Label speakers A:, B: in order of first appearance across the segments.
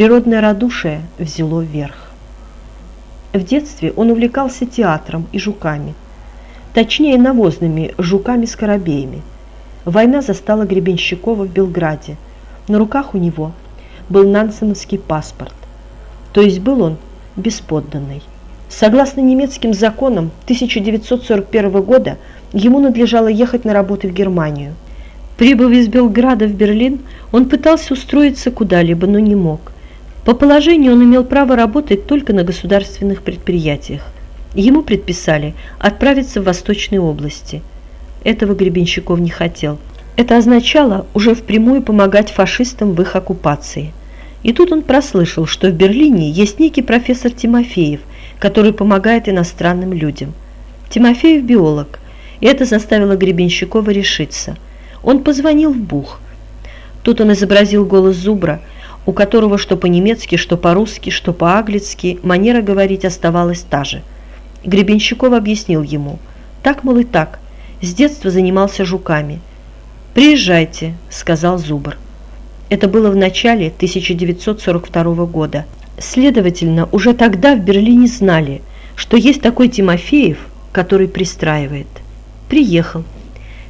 A: Природное радушие взяло верх. В детстве он увлекался театром и жуками, точнее навозными жуками-скоробеями. Война застала Гребенщикова в Белграде. На руках у него был нансеновский паспорт, то есть был он бесподданный. Согласно немецким законам 1941 года ему надлежало ехать на работу в Германию. Прибыв из Белграда в Берлин, он пытался устроиться куда-либо, но не мог. По положению он имел право работать только на государственных предприятиях. Ему предписали отправиться в Восточные области. Этого Гребенщиков не хотел. Это означало уже впрямую помогать фашистам в их оккупации. И тут он прослышал, что в Берлине есть некий профессор Тимофеев, который помогает иностранным людям. Тимофеев – биолог, и это заставило Гребенщикова решиться. Он позвонил в Бух. Тут он изобразил голос Зубра, у которого что по-немецки, что по-русски, что по-аглицки манера говорить оставалась та же. Гребенщиков объяснил ему. Так, мол, и так. С детства занимался жуками. «Приезжайте», – сказал Зубр. Это было в начале 1942 года. Следовательно, уже тогда в Берлине знали, что есть такой Тимофеев, который пристраивает. Приехал.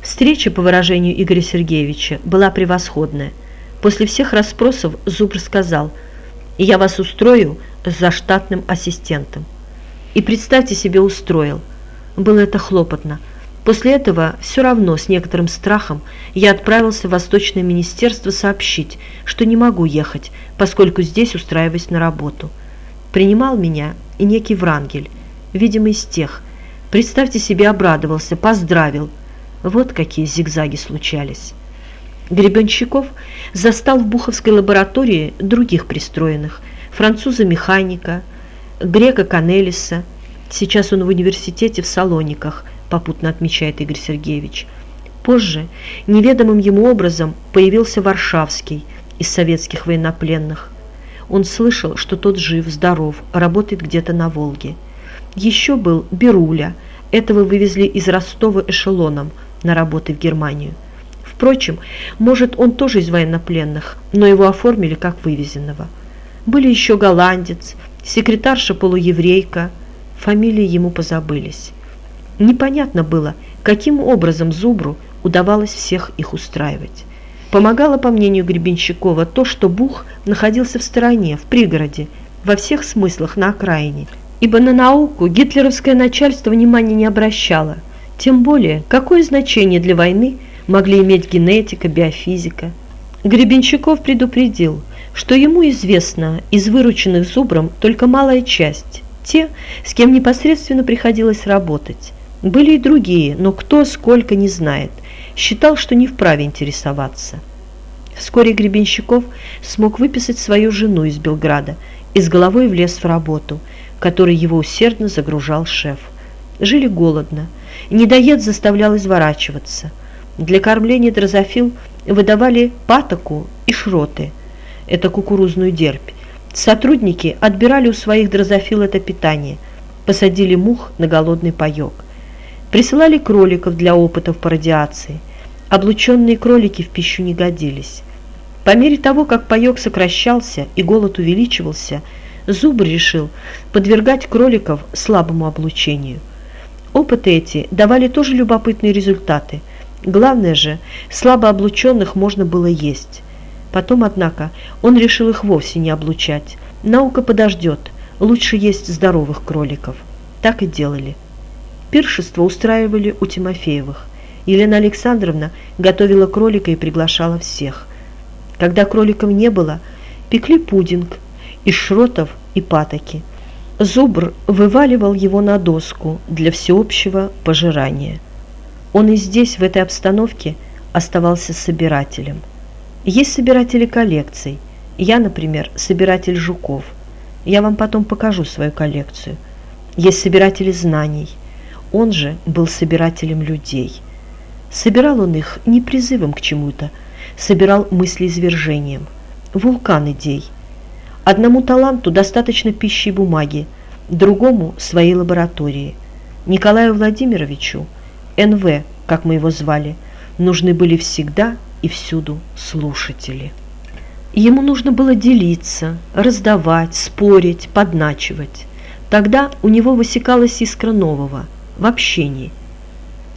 A: Встреча, по выражению Игоря Сергеевича, была превосходная. После всех расспросов Зубр сказал, «Я вас устрою за штатным ассистентом». И представьте себе, устроил. Было это хлопотно. После этого все равно с некоторым страхом я отправился в Восточное министерство сообщить, что не могу ехать, поскольку здесь устраиваюсь на работу. Принимал меня и некий Врангель, видимо, из тех. Представьте себе, обрадовался, поздравил. Вот какие зигзаги случались. Гребенщиков застал в Буховской лаборатории других пристроенных, француза-механика, грека Канелиса. Сейчас он в университете в Салониках – попутно отмечает Игорь Сергеевич. Позже неведомым ему образом появился Варшавский из советских военнопленных. Он слышал, что тот жив, здоров, работает где-то на Волге. Еще был Беруля, этого вывезли из Ростова эшелоном на работы в Германию. Впрочем, может, он тоже из военнопленных, но его оформили как вывезенного. Были еще голландец, секретарша полуеврейка, фамилии ему позабылись. Непонятно было, каким образом Зубру удавалось всех их устраивать. Помогало, по мнению Гребенщикова, то, что Бух находился в стороне, в пригороде, во всех смыслах на окраине, ибо на науку гитлеровское начальство внимания не обращало, тем более, какое значение для войны могли иметь генетика, биофизика. Гребенщиков предупредил, что ему известно из вырученных Зубром только малая часть, те, с кем непосредственно приходилось работать. Были и другие, но кто сколько не знает. Считал, что не вправе интересоваться. Вскоре Гребенщиков смог выписать свою жену из Белграда и с головой влез в работу, которой его усердно загружал шеф. Жили голодно. Недоед заставлял изворачиваться. Для кормления дрозофил выдавали патоку и шроты. Это кукурузную дербь. Сотрудники отбирали у своих дрозофил это питание, посадили мух на голодный паек. Присылали кроликов для опытов по радиации. Облученные кролики в пищу не годились. По мере того, как паек сокращался и голод увеличивался, Зубр решил подвергать кроликов слабому облучению. Опыты эти давали тоже любопытные результаты. Главное же, слабо облученных можно было есть. Потом, однако, он решил их вовсе не облучать. Наука подождет, лучше есть здоровых кроликов. Так и делали. Пиршество устраивали у Тимофеевых. Елена Александровна готовила кролика и приглашала всех. Когда кроликов не было, пекли пудинг из шротов и патоки. Зубр вываливал его на доску для всеобщего пожирания. Он и здесь, в этой обстановке, оставался собирателем. Есть собиратели коллекций. Я, например, собиратель жуков. Я вам потом покажу свою коллекцию. Есть собиратели знаний. Он же был собирателем людей. Собирал он их не призывом к чему-то, собирал мыслеизвержением, вулкан идей. Одному таланту достаточно пищи и бумаги, другому – своей лаборатории. Николаю Владимировичу, НВ, как мы его звали, нужны были всегда и всюду слушатели. Ему нужно было делиться, раздавать, спорить, подначивать. Тогда у него высекалась искра нового в общении.